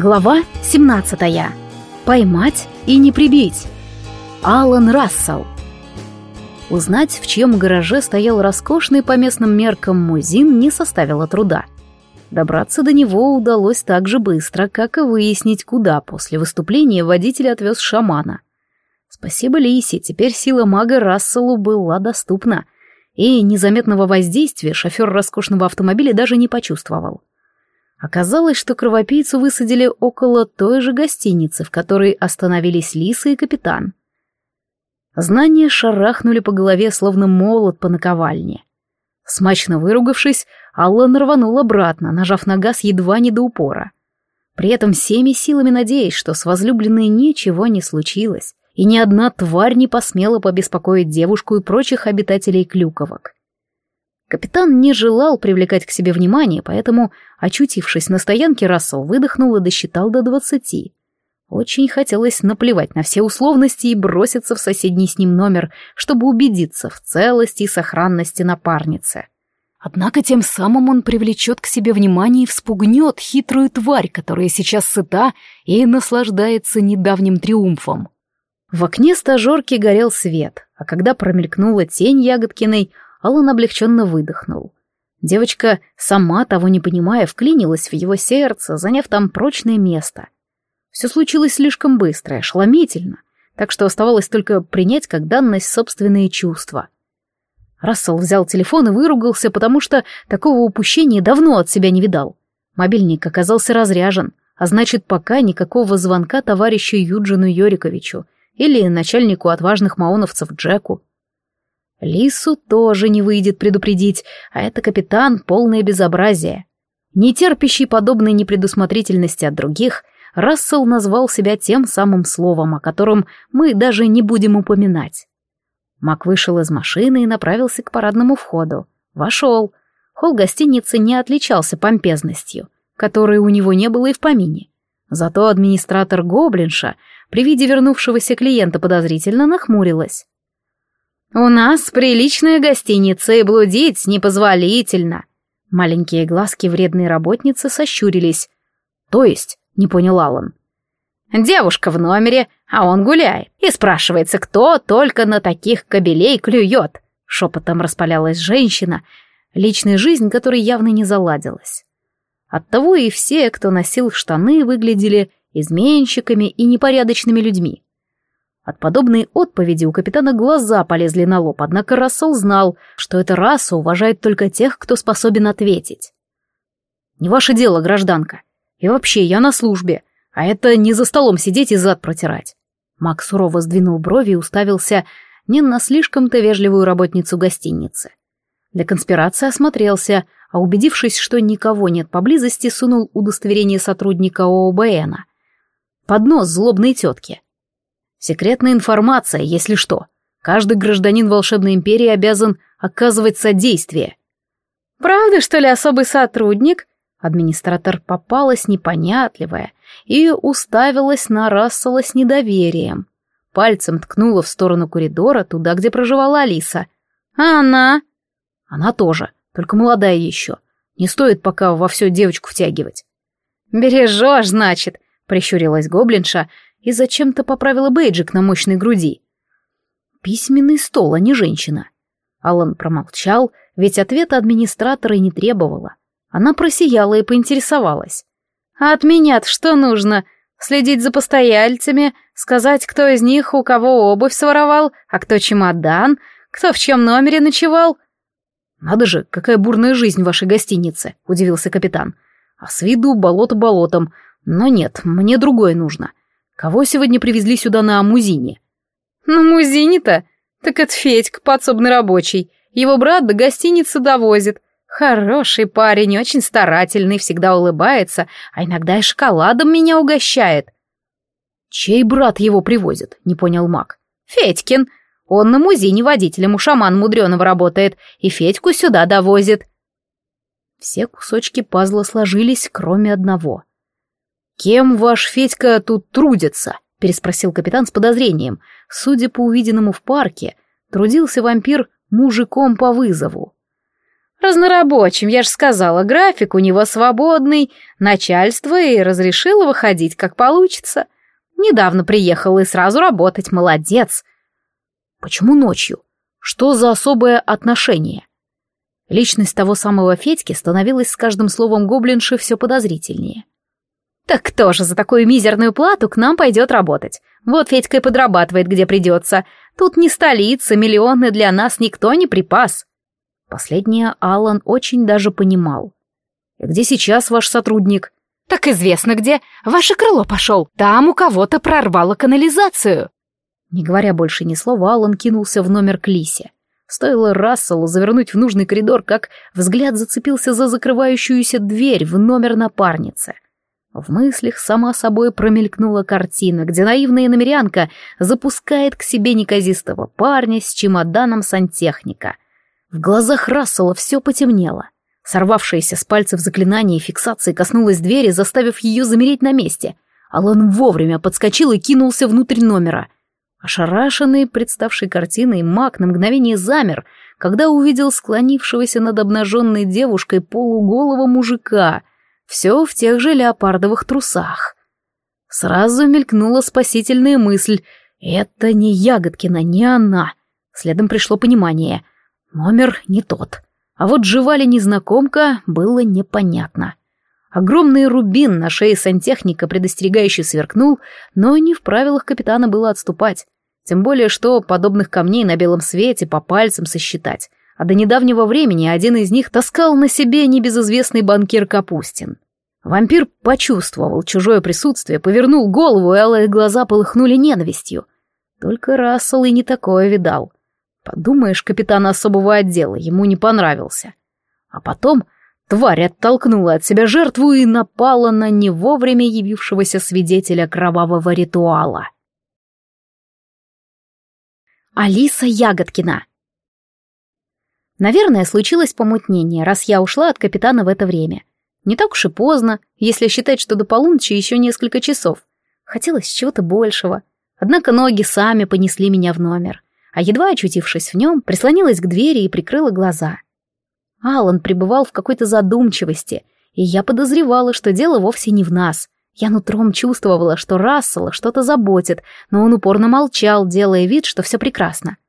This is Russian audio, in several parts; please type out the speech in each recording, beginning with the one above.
Глава 17. Поймать и не прибить. Алан Рассел. Узнать, в чьем гараже стоял роскошный по местным меркам музин, не составило труда. Добраться до него удалось так же быстро, как и выяснить, куда после выступления водитель отвез шамана. Спасибо Лисе, теперь сила мага Расселу была доступна, и незаметного воздействия шофер роскошного автомобиля даже не почувствовал. Оказалось, что кровопийцу высадили около той же гостиницы, в которой остановились Лиса и капитан. Знания шарахнули по голове, словно молот по наковальне. Смачно выругавшись, Алла рванул обратно, нажав на газ едва не до упора. При этом всеми силами надеясь, что с возлюбленной ничего не случилось, и ни одна тварь не посмела побеспокоить девушку и прочих обитателей клюковок. Капитан не желал привлекать к себе внимание, поэтому, очутившись на стоянке, Рассел выдохнул и досчитал до двадцати. Очень хотелось наплевать на все условности и броситься в соседний с ним номер, чтобы убедиться в целости и сохранности напарницы. Однако тем самым он привлечет к себе внимание и вспугнет хитрую тварь, которая сейчас сыта и наслаждается недавним триумфом. В окне стажерки горел свет, а когда промелькнула тень Ягодкиной — Алан облегченно выдохнул. Девочка, сама того не понимая, вклинилась в его сердце, заняв там прочное место. Все случилось слишком быстро и ошеломительно, так что оставалось только принять как данность собственные чувства. Рассел взял телефон и выругался, потому что такого упущения давно от себя не видал. Мобильник оказался разряжен, а значит, пока никакого звонка товарищу Юджину Йориковичу или начальнику отважных маоновцев Джеку. Лису тоже не выйдет предупредить, а это капитан полное безобразие. Не терпящий подобной непредусмотрительности от других, Рассел назвал себя тем самым словом, о котором мы даже не будем упоминать. Мак вышел из машины и направился к парадному входу. Вошел. Холл гостиницы не отличался помпезностью, которой у него не было и в помине. Зато администратор Гоблинша при виде вернувшегося клиента подозрительно нахмурилась. «У нас приличная гостиница, и блудить непозволительно!» Маленькие глазки вредной работницы сощурились. «То есть?» — не понял Аллан. «Девушка в номере, а он гуляет, и спрашивается, кто только на таких кобелей клюет!» Шепотом распалялась женщина, личная жизнь которой явно не заладилась. Оттого и все, кто носил штаны, выглядели изменщиками и непорядочными людьми. От подобной отповеди у капитана глаза полезли на лоб, однако Рассел знал, что эта раса уважает только тех, кто способен ответить. «Не ваше дело, гражданка. И вообще, я на службе, а это не за столом сидеть и зад протирать». Мак сурово сдвинул брови и уставился не на слишком-то вежливую работницу гостиницы. Для конспирации осмотрелся, а убедившись, что никого нет поблизости, сунул удостоверение сотрудника ООБНа. Поднос злобной тетки — Секретная информация, если что. Каждый гражданин волшебной империи обязан оказывать содействие. Правда, что ли, особый сотрудник? Администратор попалась непонятливая и уставилась на Рассела с недоверием. Пальцем ткнула в сторону коридора, туда, где проживала Алиса. А она? Она тоже, только молодая еще. Не стоит пока во все девочку втягивать. «Бережешь, значит», — прищурилась гоблинша, — и зачем-то поправила бейджик на мощной груди?» «Письменный стол, а не женщина». Алан промолчал, ведь ответа администратора не требовала. Она просияла и поинтересовалась. «А от меня-то что нужно? Следить за постояльцами, сказать, кто из них у кого обувь своровал, а кто чемодан, кто в чем номере ночевал?» «Надо же, какая бурная жизнь в вашей гостинице», — удивился капитан. «А с виду болото болотом. Но нет, мне другое нужно. Кого сегодня привезли сюда на Амузине?» «На Амузине-то? Так это Федька, подсобный рабочий. Его брат до гостиницы довозит. Хороший парень, очень старательный, всегда улыбается, а иногда и шоколадом меня угощает». «Чей брат его привозит?» — не понял Мак. «Федькин. Он на Музине водителем у шаман мудреного работает и Федьку сюда довозит». Все кусочки пазла сложились, кроме одного — «Кем ваш Федька тут трудится?» — переспросил капитан с подозрением. Судя по увиденному в парке, трудился вампир мужиком по вызову. «Разнорабочим, я же сказала, график у него свободный, начальство и разрешило выходить, как получится. Недавно приехал и сразу работать, молодец!» «Почему ночью? Что за особое отношение?» Личность того самого Федьки становилась с каждым словом гоблинши все подозрительнее. Так кто же за такую мизерную плату к нам пойдет работать? Вот Федька и подрабатывает, где придется. Тут не столица, миллионы для нас никто не припас. Последнее Алан очень даже понимал. «Где сейчас ваш сотрудник?» «Так известно где. Ваше крыло пошел. Там у кого-то прорвало канализацию». Не говоря больше ни слова, Алан кинулся в номер к Лисе. Стоило Расселу завернуть в нужный коридор, как взгляд зацепился за закрывающуюся дверь в номер напарницы — в мыслях сама собой промелькнула картина, где наивная намерянка запускает к себе неказистого парня с чемоданом сантехника. В глазах Рассела все потемнело. Сорвавшаяся с пальцев заклинание фиксации коснулась двери, заставив ее замереть на месте. Алан вовремя подскочил и кинулся внутрь номера. Ошарашенный представший картиной маг на мгновение замер, когда увидел склонившегося над обнаженной девушкой полуголого мужика — все в тех же леопардовых трусах. Сразу мелькнула спасительная мысль. Это не Ягодкина, не она. Следом пришло понимание. Номер не тот. А вот жива ли незнакомка, было непонятно. Огромный рубин на шее сантехника предостерегающе сверкнул, но не в правилах капитана было отступать. Тем более, что подобных камней на белом свете по пальцам сосчитать а до недавнего времени один из них таскал на себе небезызвестный банкир Капустин. Вампир почувствовал чужое присутствие, повернул голову, и алые глаза полыхнули ненавистью. Только Рассел и не такое видал. Подумаешь, капитан особого отдела ему не понравился. А потом тварь оттолкнула от себя жертву и напала на не вовремя явившегося свидетеля кровавого ритуала. Алиса Ягодкина Наверное, случилось помутнение, раз я ушла от капитана в это время. Не так уж и поздно, если считать, что до полуночи еще несколько часов. Хотелось чего-то большего. Однако ноги сами понесли меня в номер. А едва очутившись в нем, прислонилась к двери и прикрыла глаза. Алан пребывал в какой-то задумчивости, и я подозревала, что дело вовсе не в нас. Я нутром чувствовала, что Рассела что-то заботит, но он упорно молчал, делая вид, что все прекрасно. —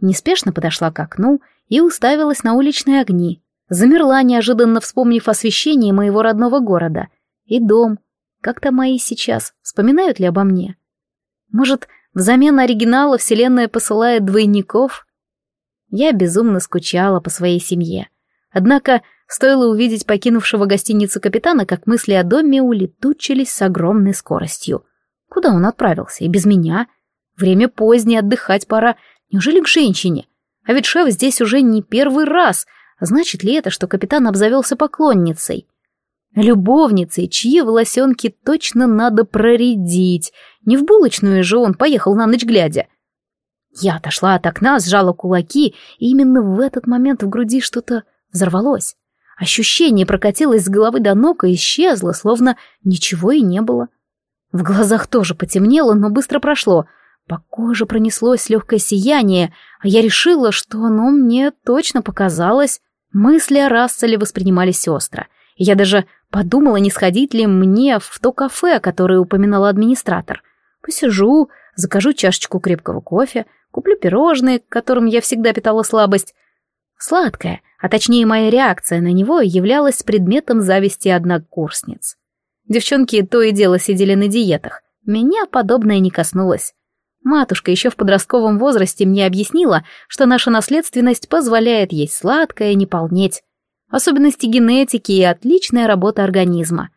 неспешно подошла к окну и уставилась на уличные огни. Замерла, неожиданно вспомнив освещение моего родного города. И дом. Как-то мои сейчас вспоминают ли обо мне? Может, взамен оригинала вселенная посылает двойников? Я безумно скучала по своей семье. Однако, стоило увидеть покинувшего гостиницу капитана, как мысли о доме улетучились с огромной скоростью. Куда он отправился? И без меня? Время позднее, отдыхать пора — Неужели к женщине? А ведь шеф здесь уже не первый раз. Значит ли это, что капитан обзавелся поклонницей? Любовницей, чьи волосенки точно надо проредить. Не в булочную же он поехал на ночь глядя. Я отошла от окна, сжала кулаки, и именно в этот момент в груди что-то взорвалось. Ощущение прокатилось с головы до ног и исчезло, словно ничего и не было. В глазах тоже потемнело, но быстро прошло — по коже пронеслось легкое сияние, а я решила, что оно мне точно показалось. Мысли о Расселе воспринимались остро. Я даже подумала, не сходить ли мне в то кафе, которое упоминал администратор. Посижу, закажу чашечку крепкого кофе, куплю пирожные, к которым я всегда питала слабость. Сладкое, а точнее моя реакция на него являлась предметом зависти однокурсниц. Девчонки то и дело сидели на диетах. Меня подобное не коснулось. Матушка еще в подростковом возрасте мне объяснила, что наша наследственность позволяет есть сладкое, не полнеть. Особенности генетики и отличная работа организма.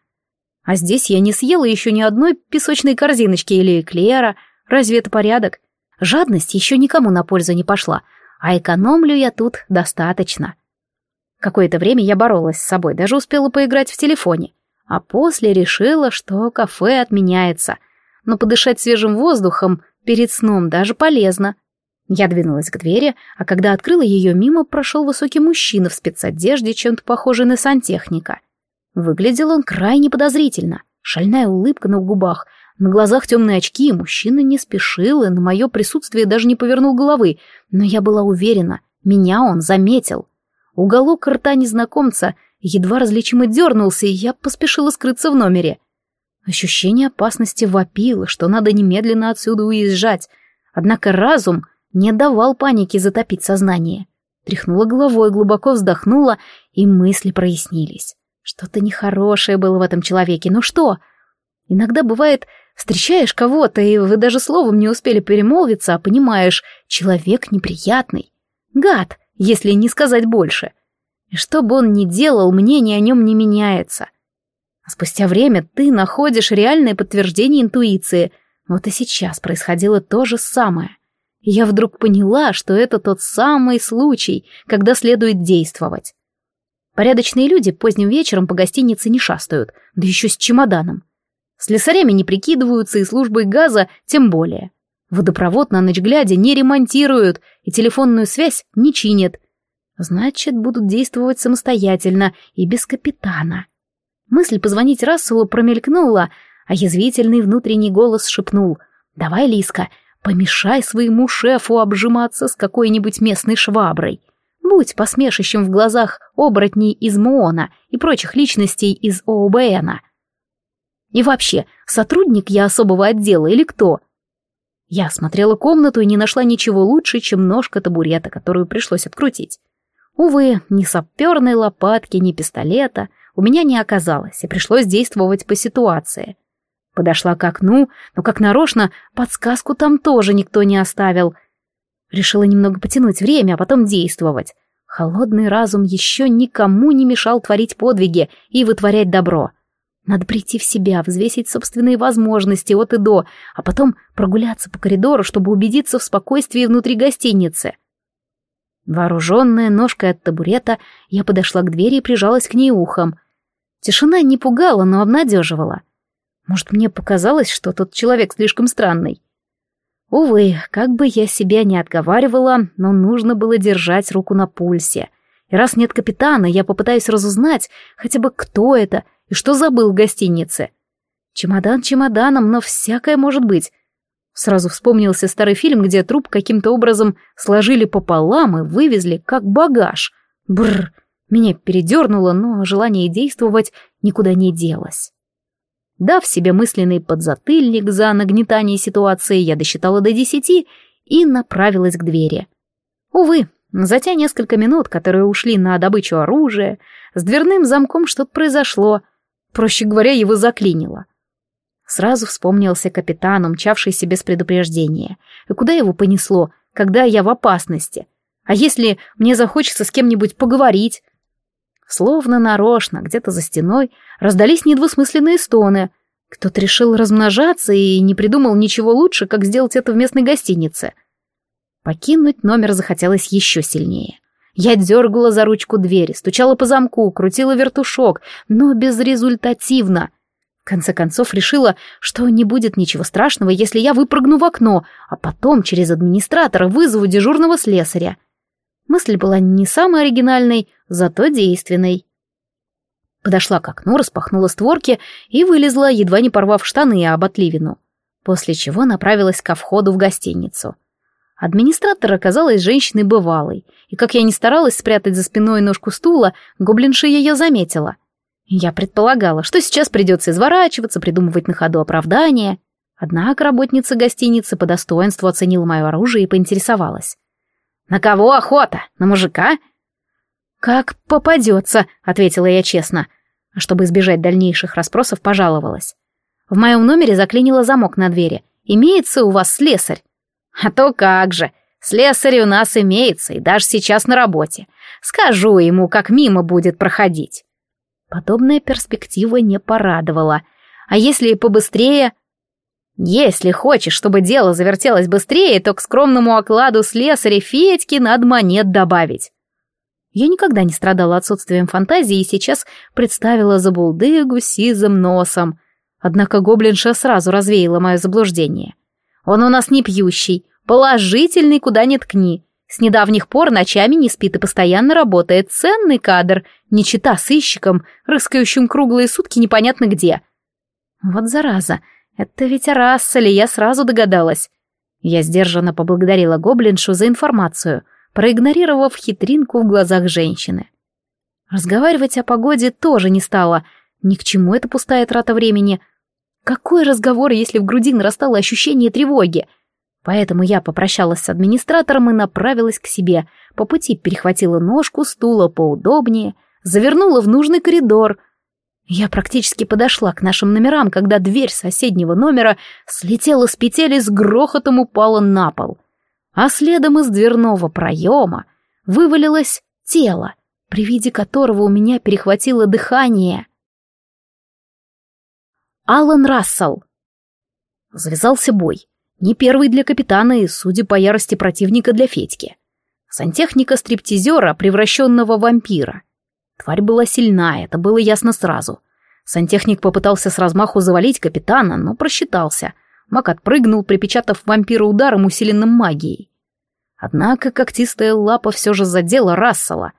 А здесь я не съела еще ни одной песочной корзиночки или эклера. Разве это порядок? Жадность еще никому на пользу не пошла, а экономлю я тут достаточно. Какое-то время я боролась с собой, даже успела поиграть в телефоне. А после решила, что кафе отменяется — но подышать свежим воздухом перед сном даже полезно. Я двинулась к двери, а когда открыла ее, мимо прошел высокий мужчина в спецодежде, чем-то похожий на сантехника. Выглядел он крайне подозрительно. Шальная улыбка на губах, на глазах темные очки, мужчина не спешил и на мое присутствие даже не повернул головы, но я была уверена, меня он заметил. Уголок рта незнакомца едва различимо дернулся, и я поспешила скрыться в номере — Ощущение опасности вопило, что надо немедленно отсюда уезжать. Однако разум не давал панике затопить сознание. Тряхнула головой, глубоко вздохнула, и мысли прояснились. Что-то нехорошее было в этом человеке, но что? Иногда бывает, встречаешь кого-то, и вы даже словом не успели перемолвиться, а понимаешь, человек неприятный. Гад, если не сказать больше. И что бы он ни делал, мнение о нем не меняется. — а спустя время ты находишь реальное подтверждение интуиции. Вот и сейчас происходило то же самое. Я вдруг поняла, что это тот самый случай, когда следует действовать. Порядочные люди поздним вечером по гостинице не шастают, да еще с чемоданом. Слесарями не прикидываются и службой газа тем более. Водопровод на ночь глядя не ремонтируют и телефонную связь не чинят. Значит, будут действовать самостоятельно и без капитана. Мысль позвонить Расселу промелькнула, а язвительный внутренний голос шепнул «Давай, Лиска, помешай своему шефу обжиматься с какой-нибудь местной шваброй. Будь посмешищем в глазах оборотней из МООНа и прочих личностей из ООБНа. И вообще, сотрудник я особого отдела или кто?» Я осмотрела комнату и не нашла ничего лучше, чем ножка табурета, которую пришлось открутить. Увы, ни саперной лопатки, ни пистолета — у меня не оказалось, и пришлось действовать по ситуации. Подошла к окну, но как нарочно, подсказку там тоже никто не оставил. Решила немного потянуть время, а потом действовать. Холодный разум еще никому не мешал творить подвиги и вытворять добро. Надо прийти в себя, взвесить собственные возможности от и до, а потом прогуляться по коридору, чтобы убедиться в спокойствии внутри гостиницы. Вооруженная ножкой от табурета, я подошла к двери и прижалась к ней ухом. Тишина не пугала, но обнадеживала. Может, мне показалось, что тот человек слишком странный. Увы, как бы я себя ни отговаривала, но нужно было держать руку на пульсе. И раз нет капитана, я попытаюсь разузнать хотя бы кто это и что забыл в гостинице. Чемодан чемоданом, но всякое может быть. Сразу вспомнился старый фильм, где труп каким-то образом сложили пополам и вывезли как багаж. Бррр. Меня передернуло, но желание действовать никуда не делось. Дав себе мысленный подзатыльник за нагнетание ситуации, я досчитала до десяти и направилась к двери. Увы, за те несколько минут, которые ушли на добычу оружия, с дверным замком что-то произошло. Проще говоря, его заклинило. Сразу вспомнился капитан, умчавшийся без предупреждения. И куда его понесло, когда я в опасности? А если мне захочется с кем-нибудь поговорить, Словно нарочно, где-то за стеной, раздались недвусмысленные стоны. Кто-то решил размножаться и не придумал ничего лучше, как сделать это в местной гостинице. Покинуть номер захотелось еще сильнее. Я дергала за ручку двери, стучала по замку, крутила вертушок, но безрезультативно. В конце концов решила, что не будет ничего страшного, если я выпрыгну в окно, а потом через администратора вызову дежурного слесаря. Мысль была не самой оригинальной, зато действенной. Подошла к окну, распахнула створки и вылезла, едва не порвав штаны и а после чего направилась ко входу в гостиницу. Администратор оказалась женщиной бывалой, и как я не старалась спрятать за спиной ножку стула, гоблинша ее заметила. Я предполагала, что сейчас придется изворачиваться, придумывать на ходу оправдания. Однако работница гостиницы по достоинству оценила мое оружие и поинтересовалась. «На кого охота? На мужика? «Как попадется», — ответила я честно. А чтобы избежать дальнейших расспросов, пожаловалась. «В моем номере заклинило замок на двери. Имеется у вас слесарь?» «А то как же! Слесарь у нас имеется, и даже сейчас на работе. Скажу ему, как мимо будет проходить». Подобная перспектива не порадовала. «А если и побыстрее?» Если хочешь, чтобы дело завертелось быстрее, то к скромному окладу слесаря Федьки надо монет добавить. Я никогда не страдала отсутствием фантазии и сейчас представила забулдыгу сизым носом. Однако гоблинша сразу развеяла мое заблуждение. «Он у нас не пьющий, положительный, куда ни ткни. С недавних пор ночами не спит и постоянно работает. Ценный кадр, не чита сыщиком, рыскающим круглые сутки непонятно где». «Вот зараза, это ведь Рассели, я сразу догадалась». Я сдержанно поблагодарила гоблиншу за информацию — проигнорировав хитринку в глазах женщины. Разговаривать о погоде тоже не стало. Ни к чему это пустая трата времени. Какой разговор, если в груди нарастало ощущение тревоги? Поэтому я попрощалась с администратором и направилась к себе. По пути перехватила ножку стула поудобнее, завернула в нужный коридор. Я практически подошла к нашим номерам, когда дверь соседнего номера слетела с петель и с грохотом упала на пол — а следом из дверного проема вывалилось тело, при виде которого у меня перехватило дыхание. Алан Рассел. Завязался бой. Не первый для капитана и, судя по ярости противника, для Федьки. Сантехника стриптизера, превращенного в вампира. Тварь была сильна, это было ясно сразу. Сантехник попытался с размаху завалить капитана, но просчитался. Мак отпрыгнул, припечатав вампира ударом, усиленным магией. Однако когтистая лапа все же задела Рассела,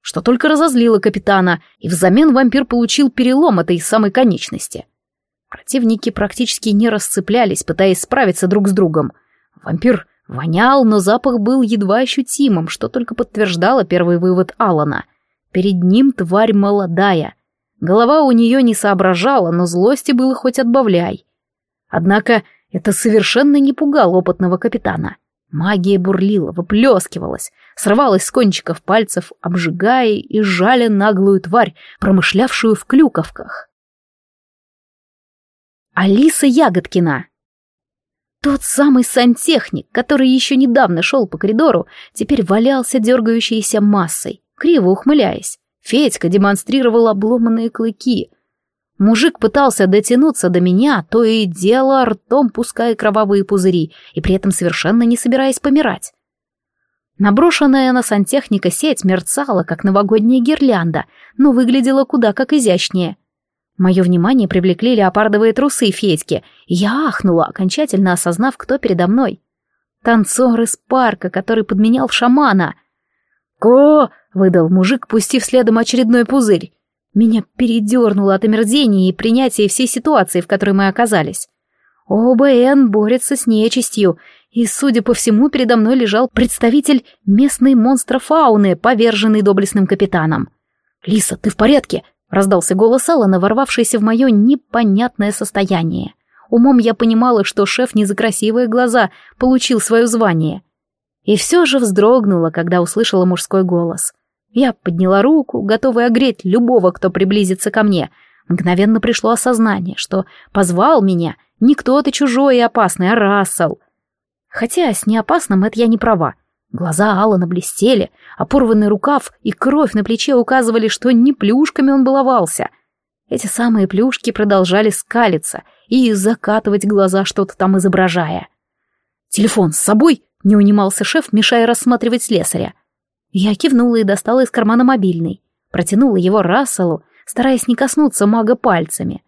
что только разозлило капитана, и взамен вампир получил перелом этой самой конечности. Противники практически не расцеплялись, пытаясь справиться друг с другом. Вампир вонял, но запах был едва ощутимым, что только подтверждало первый вывод Алана. Перед ним тварь молодая. Голова у нее не соображала, но злости было хоть отбавляй. Однако это совершенно не пугало опытного капитана. — Магия бурлила, выплескивалась, срывалась с кончиков пальцев, обжигая и жаля наглую тварь, промышлявшую в клюковках. Алиса Ягодкина тот самый сантехник, который еще недавно шел по коридору, теперь валялся дергающейся массой, криво ухмыляясь. Федька демонстрировал обломанные клыки, Мужик пытался дотянуться до меня, то и дело ртом пуская кровавые пузыри, и при этом совершенно не собираясь помирать. Наброшенная на сантехника сеть мерцала, как новогодняя гирлянда, но выглядела куда как изящнее. Мое внимание привлекли леопардовые трусы Федьки, и я ахнула, окончательно осознав, кто передо мной. Танцор из парка, который подменял шамана. «Ко!» — выдал мужик, пустив следом очередной пузырь. Меня передернуло от омерзения и принятия всей ситуации, в которой мы оказались. ОБН борется с нечистью, и, судя по всему, передо мной лежал представитель местной монстрофауны, поверженный доблестным капитаном. «Лиса, ты в порядке?» — раздался голос Алана, ворвавшийся в мое непонятное состояние. Умом я понимала, что шеф не за красивые глаза получил свое звание. И все же вздрогнула, когда услышала мужской голос — я подняла руку, готовая огреть любого, кто приблизится ко мне. Мгновенно пришло осознание, что позвал меня не кто-то чужой и опасный, а Рассел. Хотя с неопасным это я не права. Глаза Алана блестели, а порванный рукав и кровь на плече указывали, что не плюшками он баловался. Эти самые плюшки продолжали скалиться и закатывать глаза, что-то там изображая. «Телефон с собой?» — не унимался шеф, мешая рассматривать слесаря. — я кивнула и достала из кармана мобильный. Протянула его Расселу, стараясь не коснуться мага пальцами.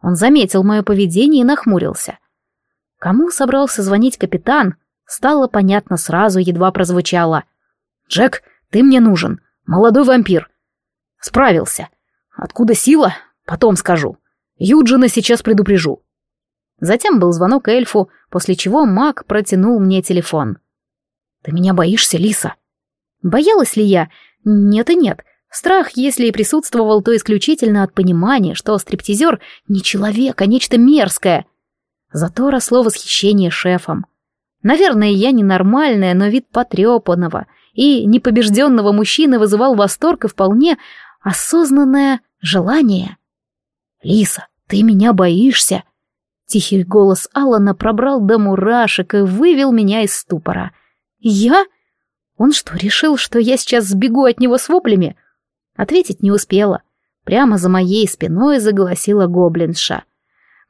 Он заметил мое поведение и нахмурился. Кому собрался звонить капитан, стало понятно сразу, едва прозвучало. «Джек, ты мне нужен, молодой вампир». «Справился. Откуда сила? Потом скажу. Юджина сейчас предупрежу». Затем был звонок эльфу, после чего маг протянул мне телефон. «Ты меня боишься, Лиса?» Боялась ли я? Нет и нет. Страх, если и присутствовал, то исключительно от понимания, что стриптизер не человек, а нечто мерзкое. Зато росло восхищение шефом. Наверное, я ненормальная, но вид потрепанного и непобежденного мужчины вызывал восторг и вполне осознанное желание. «Лиса, ты меня боишься?» Тихий голос Алана пробрал до мурашек и вывел меня из ступора. «Я?» Он что, решил, что я сейчас сбегу от него с воплями? Ответить не успела. Прямо за моей спиной заголосила гоблинша.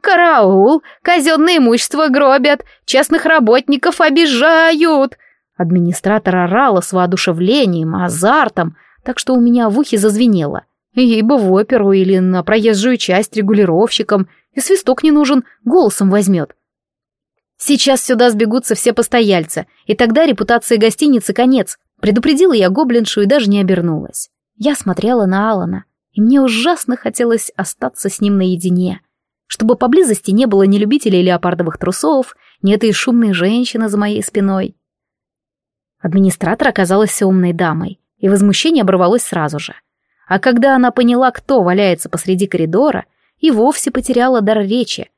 «Караул! Казенное имущество гробят! Частных работников обижают!» Администратор орала с воодушевлением, азартом, так что у меня в ухе зазвенело. Ей бы в оперу или на проезжую часть регулировщиком, и свисток не нужен, голосом возьмет. Сейчас сюда сбегутся все постояльцы, и тогда репутация гостиницы конец. Предупредила я гоблиншу и даже не обернулась. Я смотрела на Алана, и мне ужасно хотелось остаться с ним наедине, чтобы поблизости не было ни любителей леопардовых трусов, ни этой шумной женщины за моей спиной. Администратор оказалась умной дамой, и возмущение оборвалось сразу же. А когда она поняла, кто валяется посреди коридора, и вовсе потеряла дар речи.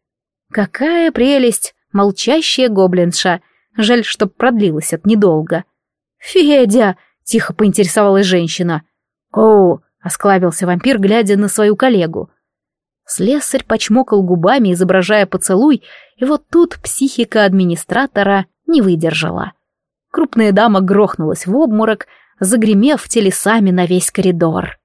Какая прелесть! молчащая гоблинша. Жаль, что продлилось это недолго. «Федя!» — тихо поинтересовалась женщина. «О!» — осклабился вампир, глядя на свою коллегу. Слесарь почмокал губами, изображая поцелуй, и вот тут психика администратора не выдержала. Крупная дама грохнулась в обморок, загремев телесами на весь коридор.